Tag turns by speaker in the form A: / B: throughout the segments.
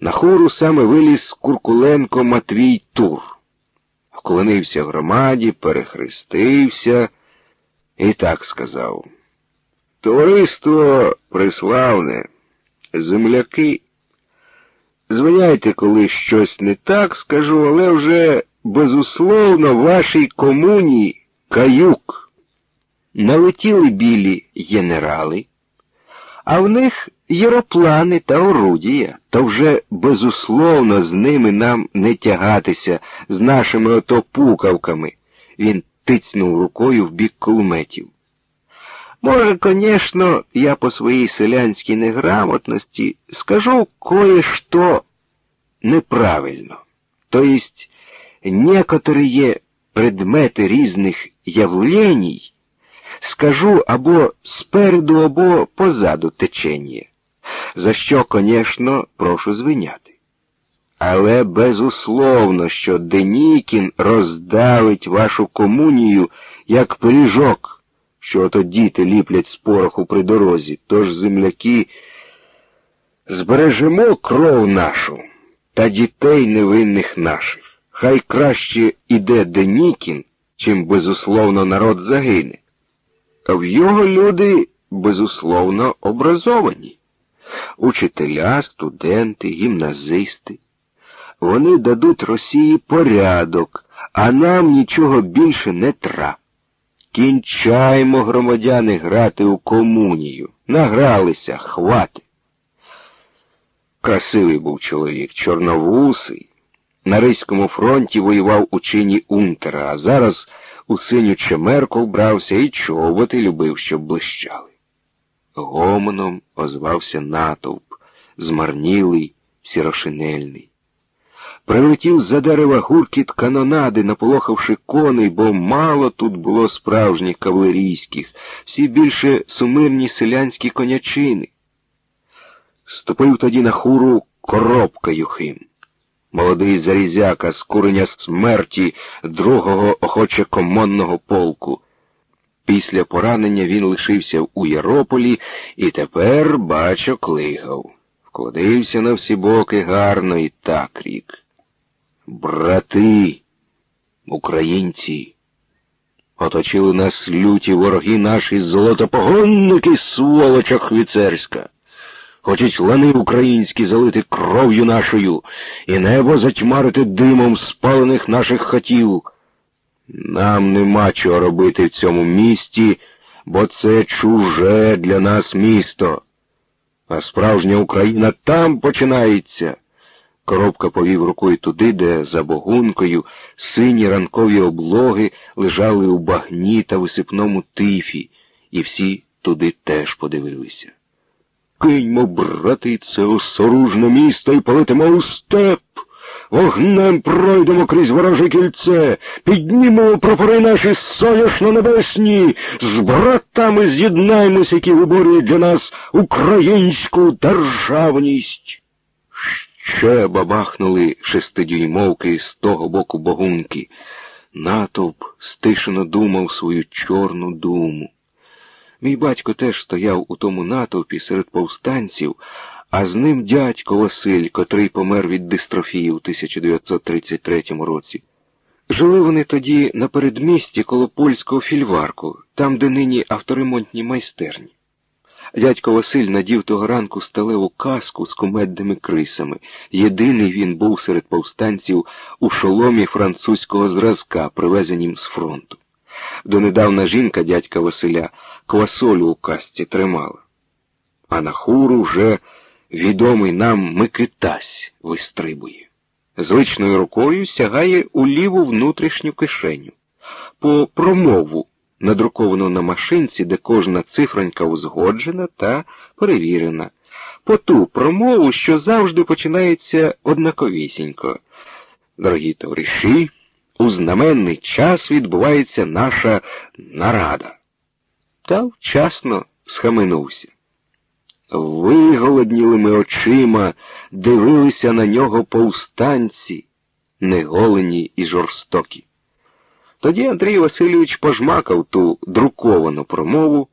A: На хору саме виліз Куркуленко Матвій Тур. Вклонився громаді, перехрестився і так сказав. Товариство приславне, земляки. Звиняйте, коли щось не так скажу, але вже безусловно вашій комуні каюк. Налетіли білі генерали, а в них єроплани та орудія, то вже безусловно з ними нам не тягатися, з нашими ото пукавками. Він тицнув рукою в бік кулеметів. Може, конечно, я по своїй селянській неграмотності скажу кое-что неправильно. То есть, некоторые предмети різних явлений скажу або спереду, або позаду течення, за що, конечно, прошу звиняти. Але безусловно, що Денікін роздавить вашу комунію як пиріжок що ото діти ліплять з пороху при дорозі, тож земляки збережемо кров нашу та дітей невинних наших. Хай краще іде Денікін, чим, безусловно, народ загине. А в його люди, безусловно, образовані. Учителя, студенти, гімназисти. Вони дадуть Росії порядок, а нам нічого більше не трап. Кінчаймо, громадяни, грати у комунію. Награлися, хвати. Красивий був чоловік, чорновусий. На Ризькому фронті воював у чині Унтера, а зараз у синю чемерку вбрався і чоботи любив, щоб блищали. Гомоном озвався натовп, змарнілий, сірошинельний. Прилетів за дерева гуркіт канонади, наполохавши коней, бо мало тут було справжніх кавалерійських, всі більше сумирні селянські конячини. Ступив тоді на хуру коробка Юхим. Молодий зарізяка з куреня смерті другого охоче комонного полку. Після поранення він лишився у Ярополі і тепер, бачо, клигав. Вкладився на всі боки гарно і так рік. Брати, українці, оточили нас люті вороги наші золотопогонники, сволоча хвіцерська. Хочуть лани українські залити кров'ю нашою і небо затьмарити димом спалених наших хатів. Нам нема чого робити в цьому місті, бо це чуже для нас місто. А справжня Україна там починається. Коробка повів рукою туди, де за богункою сині ранкові облоги лежали у багні та висипному тифі, і всі туди теж подивилися. Киньмо, брати, це осоружне місто і полетимо у степ. Вогнем пройдемо крізь вороже кільце, піднімемо прапори наші соняшно небесні, з братами з'єднаємось, які виборюють для нас українську державність. Ще бабахнули шестидюймовки з того боку богунки. Натовп стишено думав свою чорну думу. Мій батько теж стояв у тому натовпі серед повстанців, а з ним дядько Василь, котрий помер від дистрофії у 1933 році. Жили вони тоді на передмісті коло польського фільварку, там, де нині авторемонтні майстерні. Дядько Василь надів того ранку сталеву каску з кумедними крисами. Єдиний він був серед повстанців у шоломі французького зразка, привезенім з фронту. Донедавна жінка дядька Василя квасолю у касці тримала. А на хуру вже відомий нам Микитась вистрибує. Звичною рукою сягає у ліву внутрішню кишеню. По промову надруковано на машинці, де кожна цифронька узгоджена та перевірена, по ту промову, що завжди починається однаковісінько. Дорогі товариші, у знаменний час відбувається наша нарада. Та вчасно схаменувся. Виголоднілими очима дивилися на нього повстанці, неголені і жорстокі. Тоді Андрій Васильович пожмакав ту друковану промову,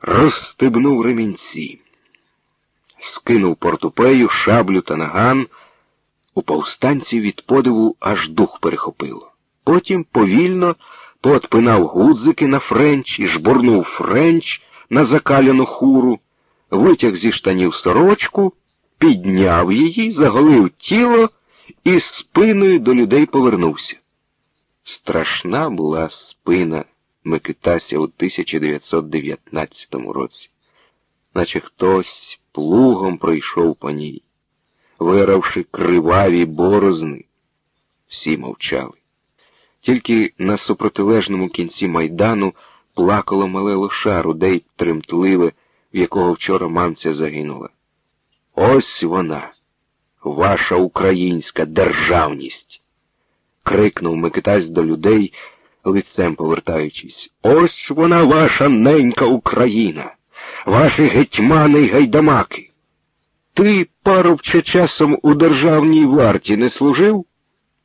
A: розстебнув ремінці. скинув портупею, шаблю та наган. У повстанці від подиву аж дух перехопило. Потім повільно поотпинав гудзики на френч і жбурнув френч на закаляну хуру, витяг зі штанів сорочку, підняв її, заголив тіло і спиною до людей повернувся. Страшна була спина Микитася у 1919 році, наче хтось плугом пройшов по ній, виравши криваві борозни. Всі мовчали. Тільки на супротилежному кінці майдану плакало мале лоша, рудей тремтливе, в якого вчора мамця загинула. Ось вона, ваша українська державність. крикнув Микитась до людей, лицем повертаючись. Ось вона ваша ненька Україна, ваші гетьмани й гайдамаки. Ти, парубче, часом у державній варті не служив?